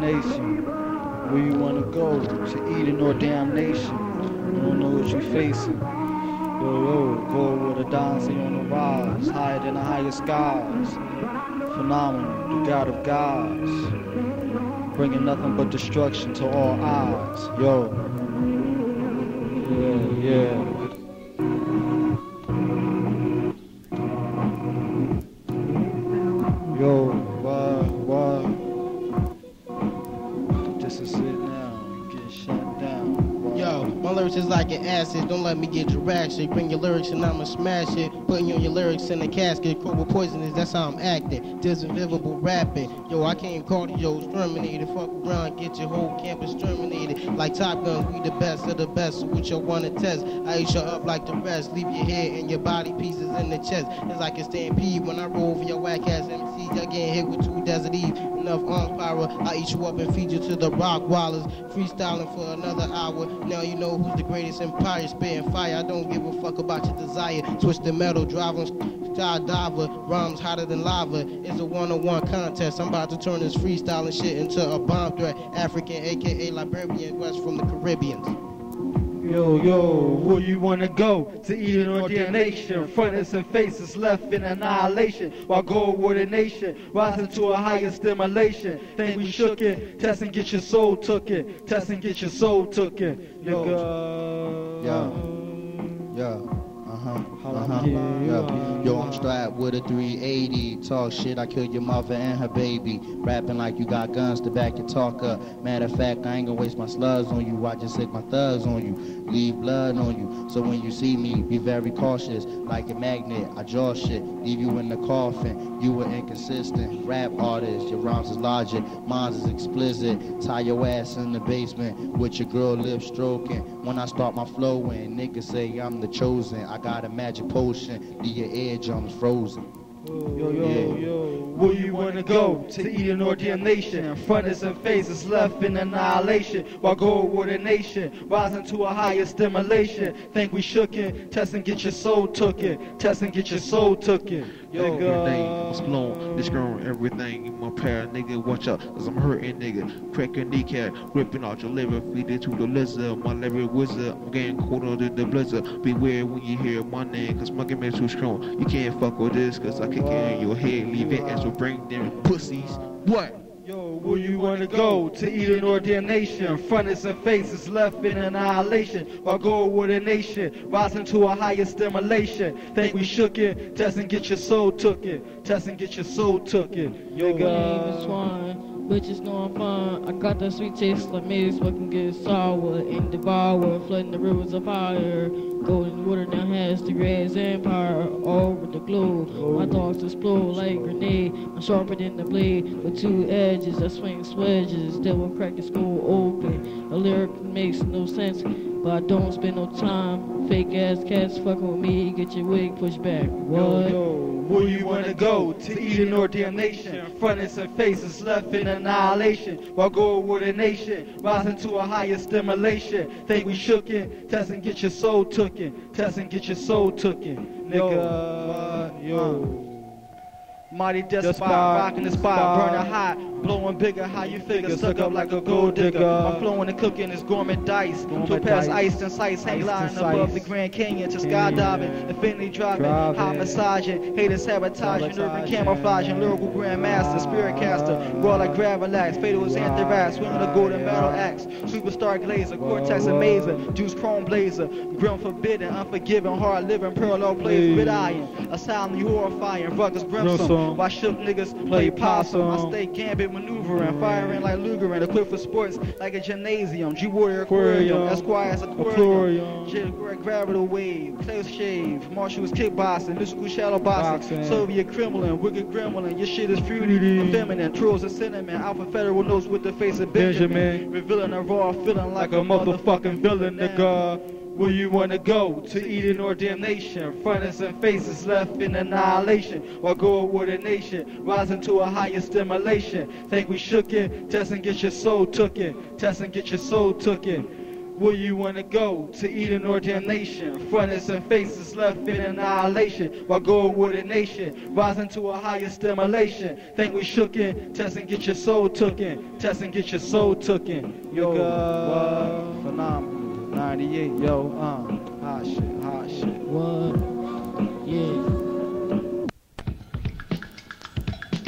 destination. Where you wanna go to Eden or damnation? You don't know what you're facing. Yo, yo, go with a dancing on the rise, higher than the highest skies. Phenomenal, the God of gods, bringing nothing but destruction to all eyes. Yo, yeah, yeah. Lyrics is like an acid. Don't let me get Jurassic. Bring your lyrics and I'ma smash it. Putting your lyrics in the casket. Cobra poisonous, that's how I'm acting. Disinvisible rapping. Yo, I came cardio exterminated. Fuck around, get your whole campus exterminated. Like Top Guns, we the best of the best. So what you wanna test? I eat you up like the rest. Leave your head and your body pieces in the chest. It's like a stampede when I roll over your whack ass MC. Y'all getting hit with two Desert Eve. Enough on power. I eat you up and feed you to the rock wallers. Freestyling for another hour. Now you know who's the greatest empire. Spitting fire. I don't give a fuck about your desire. Switch the metal, drive on skydiver. Rhymes hotter than lava. It's a one-on-one contest. I'm about to turn this freestyling shit into a bomb threat. African, aka Liberian, West from the Caribbean. Yo, yo, where you wanna go? To Eden or damnation? Fronts and faces left in annihilation. While go with a nation, rising to a higher stimulation. Think we shook it, test and get your soul took it. Test and get your soul took it. Yo. Yo. Uh-huh. How Uh-huh. I get Yo. I'm strapped with a 380. Talk shit, I killed your mother and her baby. Rapping like you got guns to back your talk up. Matter of fact, I ain't gonna waste my slugs on you. I just sick my thugs on you. Leave blood on you. So when you see me, be very cautious. Like a magnet, I draw shit. Leave you in the coffin. You were inconsistent. Rap artist, your rhymes is logic. Mine is explicit. Tie your ass in the basement with your girl lip stroking. When I start my flowing, niggas say I'm the chosen. I got a magic potion. Leave your eardrums frozen. Yo, yo, yo, where you wanna go? To Eden or damnation? Fronts and faces left in annihilation. While go with a nation, rising to a higher stimulation. Think we shook it, test and get your soul took it. Test and get your soul took it. Yo, Everything was blown, destroying everything in my pair. Nigga, watch out, cause I'm hurting, nigga. Crack your kneecap, ripping out your liver, feed it to the lizard. My liver wizard, I'm getting colder than the blizzard. Beware when you hear my name, cause my game is too strong. You can't fuck with this, cause I kick it in your head, leave it as a brain them pussies. What? Yo, where you wanna go? To Eden or damnation? Fronts and faces left in annihilation. While go with a nation, rising to a higher stimulation. Think we shook it, test and get your soul took it. Test and get your soul took it. Name is Nigga. swine. Bitches know I'm fine. I got that sweet taste like maze, fucking get sour and devour, flooding the rivers of fire. Golden water now has the greatest empire all over the globe. My thoughts explode like grenade. I'm sharper than the blade with two edges. I swing swedges, that will crack the skull open. A lyric makes no sense, but I don't spend no time. Fake ass cats fucking with me, get your wig pushed back. Yo, What? yo, where you wanna go? To Eden or damnation? Fronts and faces left in annihilation. While go with a nation, rising to a higher stimulation. Think we shook it, test and get your soul took it. Test and get your soul took it. Nigga, uh, yo. Uh. Mighty despot, rocking the spot, burning hot, blowing bigger, how you figure, suck up like a gold digger. I'm flowing and cooking is gourmet dice, to pass ice and sights, hang gliding above the Grand Canyon to skydiving, infinity driving, hot massaging, haters sabotaging, urban camouflaging, lyrical grandmaster, spirit caster, raw like gravlax, fatal as anthrax, winning the golden battle axe, superstar glazer, cortex amazer, juice chrome blazer, grim forbidden, unforgiving, hard living, parallel plays with iron, a silently horrifying, ruckus brimstone. Why shook niggas play possum? I stay gambit maneuvering, firing like Lugerin, equipped for sports like a gymnasium. G Warrior Aquarium, Esquire's Aquarium, J Gravity Wave, Close Shave, Marshall's Kickboxing, Mystical Shadow Boxing, Soviet Kremlin, Wicked Gremlin, your shit is fruity, feminine, trolls of cinnamon, Alpha Federal notes with the face of Benjamin, revealing a raw feeling like a motherfucking villain, nigga. Where you wanna go? To Eden or damnation? Fronts and faces left in annihilation. Or go with a nation, rising to a higher stimulation. Think we shook it? Test and get your soul took it. Test and get your soul took it. Where you wanna go? To Eden or damnation? Fronts and faces left in annihilation. While going with a nation, rising to a higher stimulation. Think we shookin', test and get your soul tookin'. Test and get your soul tookin'. Yo, what? Phenomenal. 98, yo,